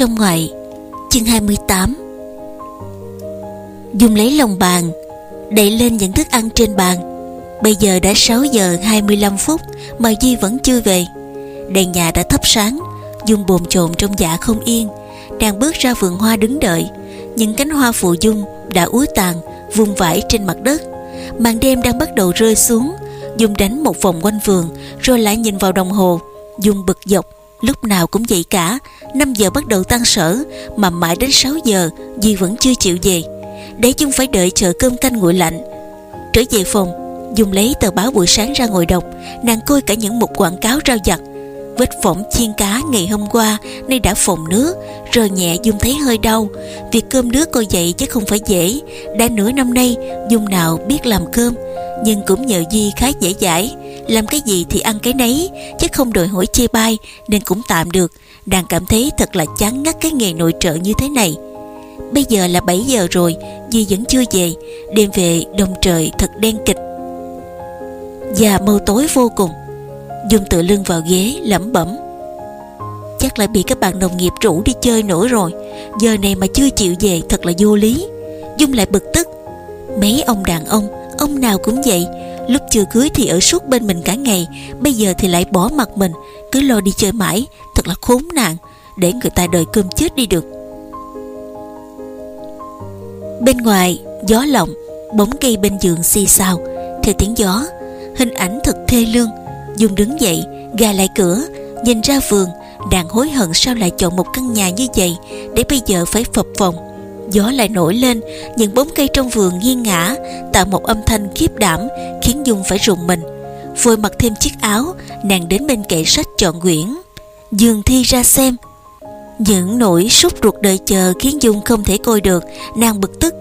Sông ngoại, Chương 28 Dung lấy lòng bàn Đẩy lên những thức ăn trên bàn. Bây giờ đã 6 giờ 25 phút Mà Duy vẫn chưa về. Đèn nhà đã thắp sáng, Dung bồn chồn trong dạ không yên, Đang bước ra vườn hoa đứng đợi. Những cánh hoa phụ Dung đã úa tàn, Vung vãi trên mặt đất. Màn đêm đang bắt đầu rơi xuống. Dung đánh một vòng quanh vườn, Rồi lại nhìn vào đồng hồ. Dung bực dọc, Lúc nào cũng vậy cả. 5 giờ bắt đầu tan sở, Mà mãi đến 6 giờ, Duy vẫn chưa chịu về. Để Dung phải đợi chờ cơm canh nguội lạnh. Trở về phòng Dung lấy tờ báo buổi sáng ra ngồi đọc. Nàng coi cả những mục quảng cáo rau giặt. Vết phỏng chiên cá ngày hôm qua, Nay đã phồng nước Rồi nhẹ Dung thấy hơi đau. Việc cơm nước coi vậy chứ không phải dễ. Đã nửa năm nay Dung nào biết làm cơm. Nhưng cũng nhờ Duy khá dễ dãi. Làm cái gì thì ăn cái nấy, Chứ không đòi hỏi chê bai, Nên cũng tạm được. Đang cảm thấy thật là chán ngắt cái nghề nội trợ như thế này. Bây giờ là 7 giờ rồi, Duy vẫn chưa về. Đêm về, đồng trời thật đen kịch. Và mâu tối vô cùng. Dung tự lưng vào ghế, lẩm bẩm. Chắc lại bị các bạn đồng nghiệp rủ đi chơi nữa rồi. Giờ này mà chưa chịu về, thật là vô lý. Dung lại bực tức. Mấy ông đàn ông Ông nào cũng vậy. Lúc chưa cưới thì ở suốt bên mình cả ngày, Bây giờ thì lại bỏ mặt mình, Cứ lo đi chơi mãi, Thật là khốn nạn, Để người ta đợi cơm chết đi được. Bên ngoài, Gió lộng, Bóng cây bên giường xì xào, Theo tiếng gió, Hình ảnh thật thê lương. Dung đứng dậy, gà lại cửa, Nhìn ra vườn, Đang hối hận sao lại chọn một căn nhà như vậy, Để bây giờ phải phập phòng Gió lại nổi lên, Những bóng cây trong vườn nghiêng ngã Tạo một âm thanh khiếp đảm, Khiến Dung phải rùng mình. Vội mặc thêm chiếc áo, Nàng đến bên kệ sách chọn quyển. Dường thi ra xem. Những nỗi sốt ruột đợi chờ Khiến Dung không thể coi được, Nàng bực tức.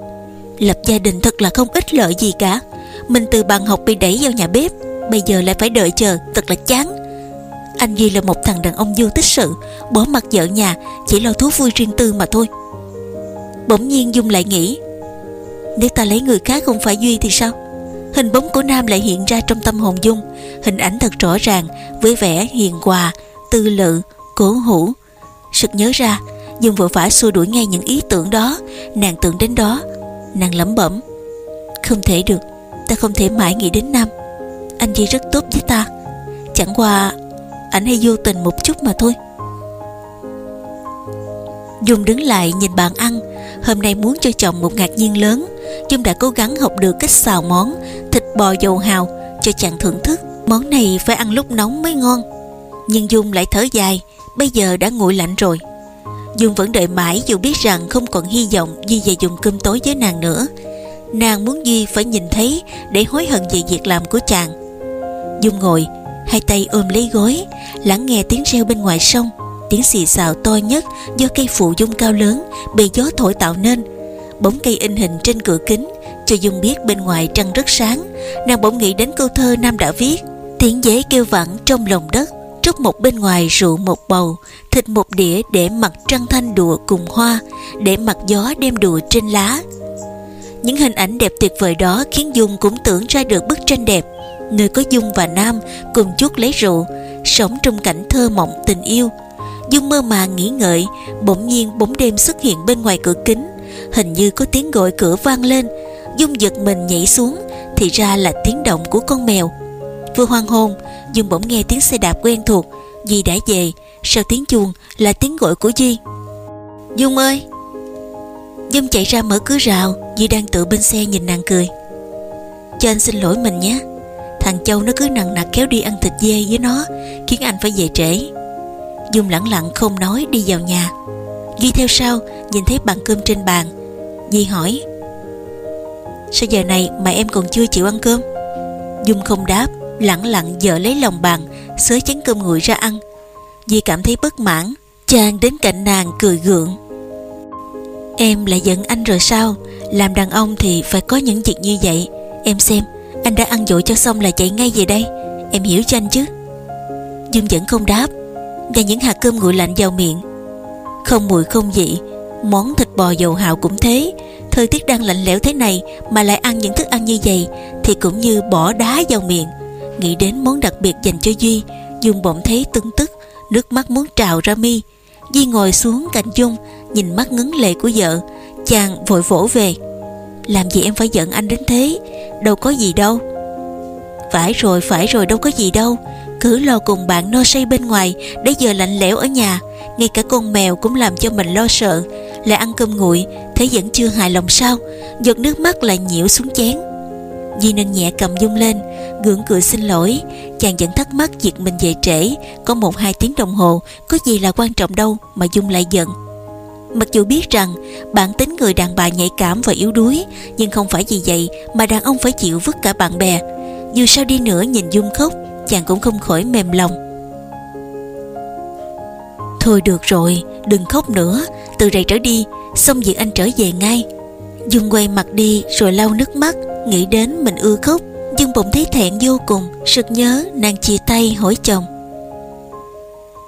Lập gia đình thật là không ích lợi gì cả. Mình từ bằng học bị đẩy vào nhà bếp, Bây giờ lại phải đợi chờ, Thật là chán. Anh Duy là một thằng đàn ông vô tích sự, Bỏ mặt vợ nhà, Chỉ lo thú vui riêng tư mà thôi. Bỗng nhiên Dung lại nghĩ, Nếu ta lấy người khác không phải Duy thì sao? Hình bóng của Nam lại hiện ra trong tâm hồn Dung, Hình ảnh thật rõ ràng Với vẻ hiền hòa, Tư lự, Cố hữu. Sực nhớ ra, Dung vội vã xua đuổi ngay những ý tưởng đó, Nàng tưởng đến đó, Nàng lẩm bẩm, Không thể được, Ta không thể mãi nghĩ đến Nam, Anh Duy rất tốt với ta, Chẳng qua Ảnh hay vô tình một chút mà thôi. Dung đứng lại nhìn bàn ăn Hôm nay muốn cho chồng một ngạc nhiên lớn. Dung đã cố gắng học được cách xào món, Thịt bò dầu hào, Cho chàng thưởng thức. Món này phải ăn lúc nóng mới ngon. Nhưng Dung lại thở dài, Bây giờ đã nguội lạnh rồi. Dung vẫn đợi mãi dù biết rằng không còn hy vọng Duy về dùng cơm tối với nàng nữa. Nàng muốn Duy phải nhìn thấy Để hối hận về việc làm của chàng. Dung ngồi, Hai tay ôm lấy gối, Lắng nghe tiếng reo bên ngoài sông. Tiếng xì xào to nhất do cây phụ dung cao lớn Bị gió thổi tạo nên. Bóng cây in hình trên cửa kính, Cho Dung biết bên ngoài trăng rất sáng. Nàng bỗng nghĩ đến câu thơ Nam đã viết, Tiếng dế kêu vẳng trong lòng đất, Trúc một bên ngoài rượu một bầu, Thịt một đĩa để mặt trăng thanh đùa cùng hoa, Để mặt gió đem đùa trên lá. Những hình ảnh đẹp tuyệt vời đó Khiến Dung cũng tưởng ra được bức tranh đẹp. Nơi có Dung và Nam cùng chút lấy rượu, Sống trong cảnh thơ mộng tình yêu. Dung mơ màng nghĩ ngợi, Bỗng nhiên bóng đêm xuất hiện bên ngoài cửa kính. Hình như có tiếng gọi cửa vang lên. Dung giật mình nhảy xuống, Thì ra là tiếng động của con mèo. Vừa hoang hôn Dung bỗng nghe tiếng xe đạp quen thuộc. Dì đã về, Sau tiếng chuông là tiếng gọi của Di. Dung ơi! Dung chạy ra mở cửa rào Dì đang tự bên xe nhìn nàng cười. Cho anh xin lỗi mình nhé. Thằng Châu nó cứ nặng nặc kéo đi ăn thịt dê với nó, Khiến anh phải về trễ. Dung lặng lặng không nói đi vào nhà. Duy theo sau, Nhìn thấy bàn cơm trên bàn. Duy hỏi, Sao giờ này mà em còn chưa chịu ăn cơm? Dung không đáp Lặng lặng dở lấy lòng bàn, Xới chén cơm nguội ra ăn. Duy cảm thấy bất mãn, Chàng đến cạnh nàng cười gượng. Em lại giận anh rồi sao? Làm đàn ông thì phải có những việc như vậy. Em xem, Anh đã ăn dội cho xong là chạy ngay về đây. Em hiểu cho anh chứ? Dung vẫn không đáp và những hạt cơm nguội lạnh vào miệng. Không mùi không vị, Món thịt bò dầu hào cũng thế. Thời tiết đang lạnh lẽo thế này Mà lại ăn những thức ăn như vậy Thì cũng như bỏ đá vào miệng. Nghĩ đến món đặc biệt dành cho Duy, Dung bỗng thấy tưng tức, Nước mắt muốn trào ra mi. Duy ngồi xuống cạnh Dung, Nhìn mắt ngấn lệ của vợ. Chàng vội vỗ về. Làm gì em phải giận anh đến thế? Đâu có gì đâu. Phải rồi phải rồi, đâu có gì đâu. Cứ lo cùng bạn no say bên ngoài, Để giờ lạnh lẽo ở nhà. Ngay cả con mèo cũng làm cho mình lo sợ. Lại ăn cơm nguội, Thế vẫn chưa hài lòng sao? Giọt nước mắt lại nhiễu xuống chén. Di nâng nhẹ cầm Dung lên Gượng cười xin lỗi. Chàng vẫn thắc mắc việc mình về trễ, Có một hai tiếng đồng hồ, Có gì là quan trọng đâu mà Dung lại giận. Mặc dù biết rằng, bản tính người đàn bà nhạy cảm và yếu đuối, Nhưng không phải vì vậy mà đàn ông phải chịu vứt cả bạn bè. Dù sao đi nữa nhìn Dung khóc, Chàng cũng không khỏi mềm lòng. Thôi được rồi, Đừng khóc nữa. Từ đây trở đi, Xong việc anh trở về ngay. Dung quay mặt đi rồi lau nước mắt, Nghĩ đến mình ưa khóc. Nhưng bỗng thấy thẹn vô cùng, Sực nhớ, nàng chia tay hỏi chồng.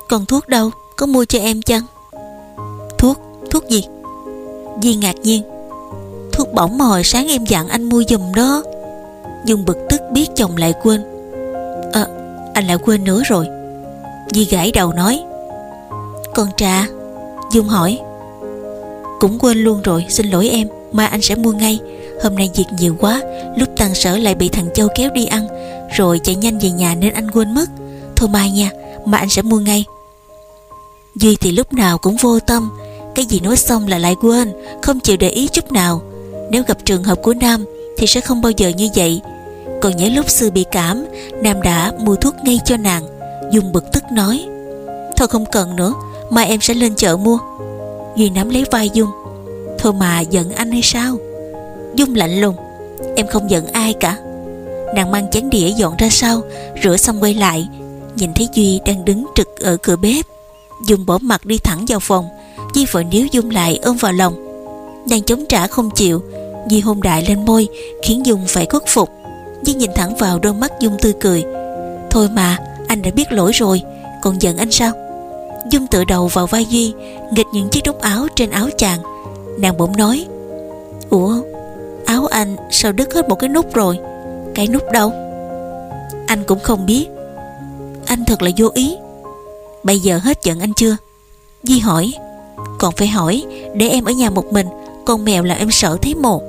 Còn thuốc đâu? Có mua cho em chăng? Thuốc? Thuốc gì? Di ngạc nhiên. Thuốc bỏng mà hồi sáng em dặn anh mua giùm đó. Dung bực biết chồng lại quên. Ờ anh lại quên nữa rồi. Di gãi đầu nói. Con trà, Dung hỏi. Cũng quên luôn rồi, xin lỗi em, Mai anh sẽ mua ngay. Hôm nay việc nhiều quá, Lúc tăng sở lại bị thằng Châu kéo đi ăn, Rồi chạy nhanh về nhà nên anh quên mất. Thôi mai nha Mà anh sẽ mua ngay. Duy thì lúc nào cũng vô tâm, Cái gì nói xong là lại quên, Không chịu để ý chút nào. Nếu gặp trường hợp của Nam Thì sẽ không bao giờ như vậy. Còn nhớ lúc xưa bị cảm, Nam đã mua thuốc ngay cho nàng. Dùng bực tức nói, Thôi không cần nữa, Mai em sẽ lên chợ mua. Duy nắm lấy vai Dung. Thôi mà giận anh hay sao? Dung lạnh lùng, Em không giận ai cả. Nàng mang chén đĩa dọn ra sau, Rửa xong quay lại, Nhìn thấy Duy đang đứng trực ở cửa bếp. Dung bỏ mặt đi thẳng vào phòng, duy vội níu Dung lại ôm vào lòng. Nàng chống trả không chịu, duy hôn đại lên môi, Khiến Dung phải khuất phục. Di nhìn thẳng vào đôi mắt Dung tươi cười. Thôi mà, anh đã biết lỗi rồi, Còn giận anh sao? Dung tựa đầu vào vai Duy, Nghịch những chiếc đúc áo trên áo chàng. Nàng bỗng nói, Ủa, áo anh sao đứt hết một cái nút rồi? Cái nút đâu? Anh cũng không biết. Anh thật là vô ý. Bây giờ hết giận anh chưa? Di hỏi. Còn phải hỏi, để em ở nhà một mình, Con mèo là em sợ thấy một.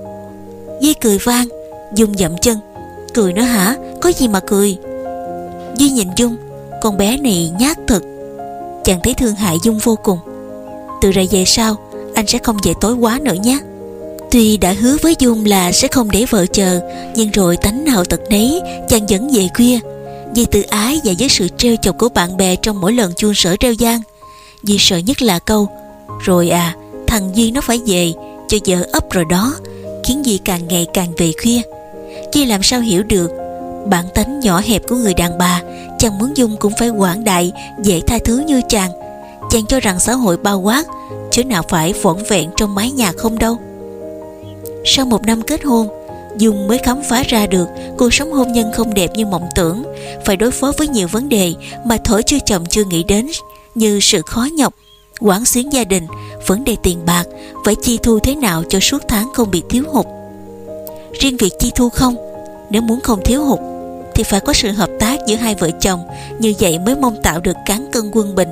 Di cười vang Dung dậm chân. Cười nữa hả? Có gì mà cười? Duy nhìn Dung, Con bé này nhát thật. Chàng thấy thương hại Dung vô cùng. Từ ra về sau, Anh sẽ không về tối quá nữa nhé. Tuy đã hứa với Dung là sẽ không để vợ chờ, Nhưng rồi tánh nào tật nấy Chàng vẫn về khuya. Vì tự ái và với sự trêu chọc của bạn bè Trong mỗi lần chuông sở treo gian. Vì sợ nhất là câu, Rồi à thằng Duy nó phải về, Cho vợ ấp rồi đó, Khiến Duy càng ngày càng về khuya. Chi làm sao hiểu được Bản tánh nhỏ hẹp của người đàn bà Chàng muốn Dung cũng phải quảng đại Dễ tha thứ như chàng. Chàng cho rằng xã hội bao quát Chứ nào phải vỏn vẹn trong mái nhà không đâu. Sau một năm kết hôn Dung mới khám phá ra được cuộc sống hôn nhân không đẹp như mộng tưởng Phải đối phó với nhiều vấn đề mà thổi chưa chồng chưa nghĩ đến Như sự khó nhọc, quản xuyến gia đình, vấn đề tiền bạc Phải chi thu thế nào cho suốt tháng không bị thiếu hụt. Riêng việc chi thu không? Nếu muốn không thiếu hụt, Thì phải có sự hợp tác giữa hai vợ chồng, Như vậy mới mong tạo được cán cân quân bình.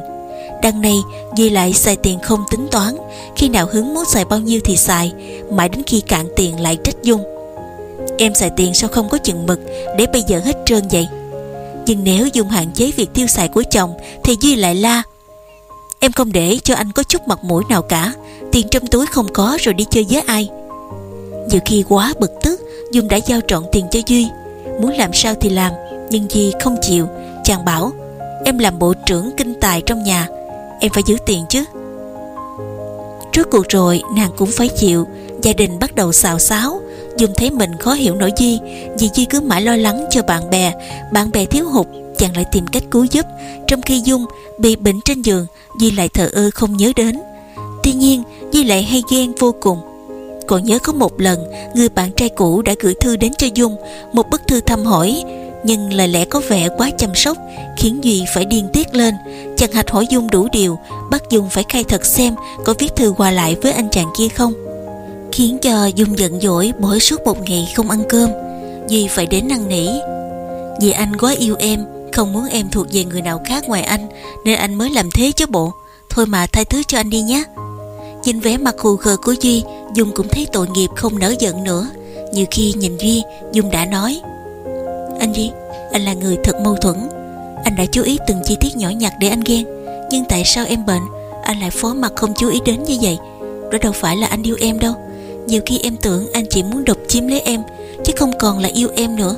Đằng này, Duy lại xài tiền không tính toán, Khi nào hứng muốn xài bao nhiêu thì xài, Mãi đến khi cạn tiền lại trách Dung. Em xài tiền sao không có chừng mực, Để bây giờ hết trơn vậy? Nhưng nếu Dung hạn chế việc tiêu xài của chồng, Thì Duy lại la, Em không để cho anh có chút mặt mũi nào cả, Tiền trong túi không có rồi đi chơi với ai. Nhiều khi quá bực tức Dung đã giao trọn tiền cho Duy. Muốn làm sao thì làm, Nhưng Duy không chịu. Chàng bảo, Em làm bộ trưởng kinh tài trong nhà, Em phải giữ tiền chứ. Trước cuộc rồi, nàng cũng phải chịu. Gia đình bắt đầu xào xáo. Dung thấy mình khó hiểu nổi Duy, Vì Duy cứ mãi lo lắng cho bạn bè. Bạn bè thiếu hụt, Chàng lại tìm cách cứu giúp. Trong khi Dung bị bệnh trên giường, Duy lại thờ ơ không nhớ đến. Tuy nhiên, Duy lại hay ghen vô cùng. Còn nhớ có một lần, Người bạn trai cũ đã gửi thư đến cho Dung, Một bức thư thăm hỏi, nhưng lời lẽ có vẻ quá chăm sóc, khiến duy phải điên tiết lên. Chàng hạch hỏi dung đủ điều, bắt dung phải khai thật xem có viết thư qua lại với anh chàng kia không. Khiến cho dung giận dỗi bỏ suốt một ngày không ăn cơm. Duy phải đến năn nỉ. Vì anh quá yêu em, không muốn em thuộc về người nào khác ngoài anh, nên anh mới làm thế chứ bộ. Thôi mà tha thứ cho anh đi nhé. Nhìn vẻ mặt hù khờ của Duy, Dung cũng thấy tội nghiệp không nỡ giận nữa. Nhiều khi nhìn Duy, Dung đã nói, Anh Duy, Anh là người thật mâu thuẫn. Anh đã chú ý từng chi tiết nhỏ nhặt để anh ghen. Nhưng tại sao em bệnh, Anh lại phó mặt không chú ý đến như vậy? Đó đâu phải là anh yêu em đâu. Nhiều khi em tưởng anh chỉ muốn độc chiếm lấy em, Chứ không còn là yêu em nữa.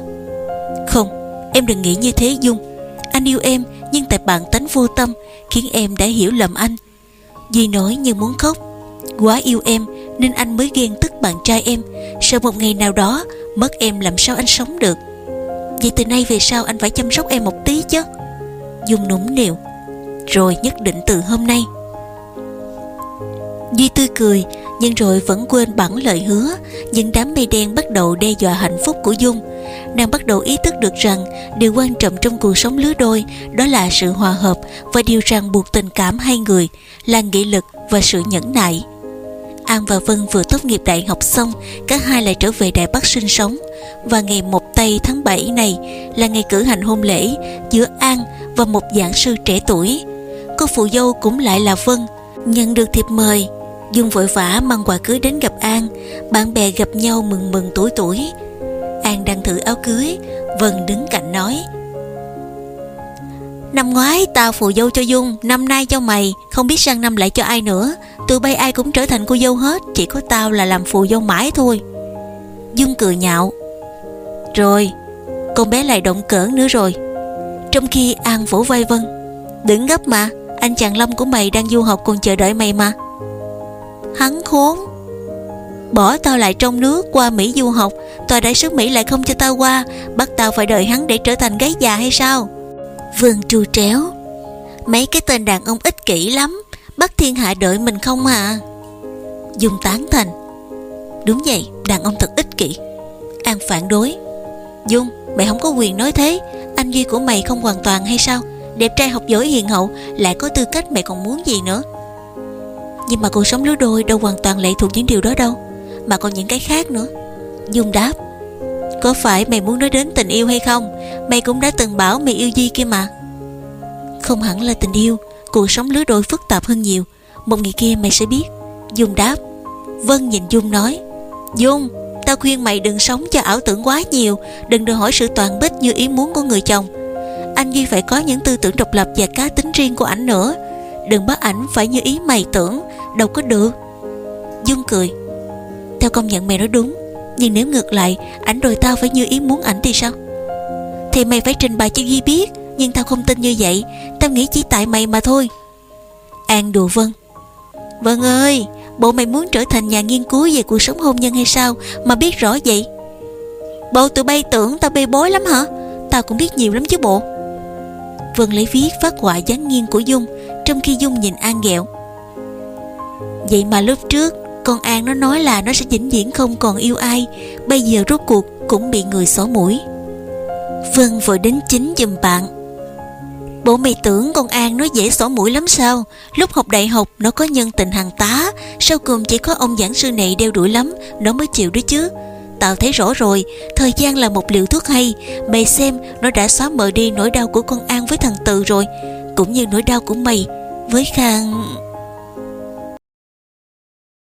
Không, Em đừng nghĩ như thế, Dung. Anh yêu em, Nhưng tại bạn tánh vô tâm, Khiến em đã hiểu lầm anh. Duy nói như muốn khóc. Quá yêu em, nên anh mới ghen tức bạn trai em. Sợ một ngày nào đó, Mất em làm sao anh sống được? Vậy từ nay về sau anh phải chăm sóc em một tí chứ. Dung nũng nịu. Rồi nhất định từ hôm nay. Duy tươi cười, Nhưng rồi vẫn quên bản lời hứa. Những đám mây đen bắt đầu đe dọa hạnh phúc của Dung. Nàng bắt đầu ý thức được rằng Điều quan trọng trong cuộc sống lứa đôi Đó là sự hòa hợp Và điều ràng buộc tình cảm hai người, Là nghị lực và sự nhẫn nại. An và Vân vừa tốt nghiệp đại học xong, Cả hai lại trở về Đài Bắc sinh sống. Và ngày 1 tây tháng 7 này Là ngày cử hành hôn lễ Giữa An và một giảng sư trẻ tuổi. Cô phụ dâu cũng lại là Vân, Nhận được thiệp mời. Dung vội vã mang quà cưới đến gặp An, Bạn bè gặp nhau mừng mừng tuổi tuổi. An đang thử áo cưới, Vân đứng cạnh nói Năm ngoái, tao phù dâu cho Dung, Năm nay cho mày. Không biết sang năm lại cho ai nữa. Tụi bay ai cũng trở thành cô dâu hết, Chỉ có tao là làm phù dâu mãi thôi. Dung cười nhạo. Rồi, Con bé lại động cỡn nữa rồi. Trong khi An vỗ vai Vân. Đừng gấp mà, Anh chàng Lâm của mày đang du học còn chờ đợi mày mà. Hắn khốn. Bỏ tao lại trong nước, qua Mỹ du học. Tòa đại sứ Mỹ lại không cho tao qua. Bắt tao phải đợi hắn để trở thành gái già hay sao? Vương tru tréo. Mấy cái tên đàn ông ích kỷ lắm, Bắt thiên hạ đợi mình không à? Dung tán thành. Đúng vậy, đàn ông thật ích kỷ. An phản đối. Dung, mày không có quyền nói thế. Anh Duy của mày không hoàn toàn hay sao? Đẹp trai học giỏi hiền hậu, Lại có tư cách mày còn muốn gì nữa? Nhưng mà cuộc sống lứa đôi đâu hoàn toàn lệ thuộc những điều đó đâu, Mà còn những cái khác nữa. Dung đáp có phải mày muốn nói đến tình yêu hay không? Mày cũng đã từng bảo mày yêu Duy kia mà. Không hẳn là tình yêu, Cuộc sống lứa đôi phức tạp hơn nhiều. Một ngày kia mày sẽ biết. Dung đáp. Vân nhìn Dung nói. Dung, Tao khuyên mày đừng sống cho ảo tưởng quá nhiều. Đừng đòi hỏi sự toàn bích như ý muốn của người chồng. Anh Duy phải có những tư tưởng độc lập và cá tính riêng của ảnh nữa. Đừng bắt ảnh phải như ý mày tưởng. Đâu có được. Dung cười. Tao công nhận mày nói đúng. Nhưng nếu ngược lại, Ảnh đòi tao phải như ý muốn ảnh thì sao? Thì mày phải trình bày cho Duy biết, Nhưng tao không tin như vậy. Tao nghĩ chỉ tại mày mà thôi. An đùa Vân Vân ơi, Bộ mày muốn trở thành nhà nghiên cứu về cuộc sống hôn nhân hay sao Mà biết rõ vậy? Bộ tụi bay tưởng tao bê bối lắm hả? Tao cũng biết nhiều lắm chứ bộ. Vân lấy viết phát họa dáng nghiêng của Dung, Trong khi Dung nhìn An ghẹo Vậy mà lúc trước con An nó nói là nó sẽ vĩnh viễn không còn yêu ai. Bây giờ rốt cuộc cũng bị người xỏ mũi. Vân vội đến chính giùm bạn. Bộ mày tưởng con An nó dễ xỏ mũi lắm sao? Lúc học đại học, nó có nhân tình hàng tá. Sau cùng chỉ có ông giảng sư này đeo đuổi lắm, Nó mới chịu đó chứ. Tao thấy rõ rồi, Thời gian là một liều thuốc hay. Mày xem, nó đã xóa mờ đi nỗi đau của con An với thằng Từ rồi. Cũng như nỗi đau của mày. Với Khang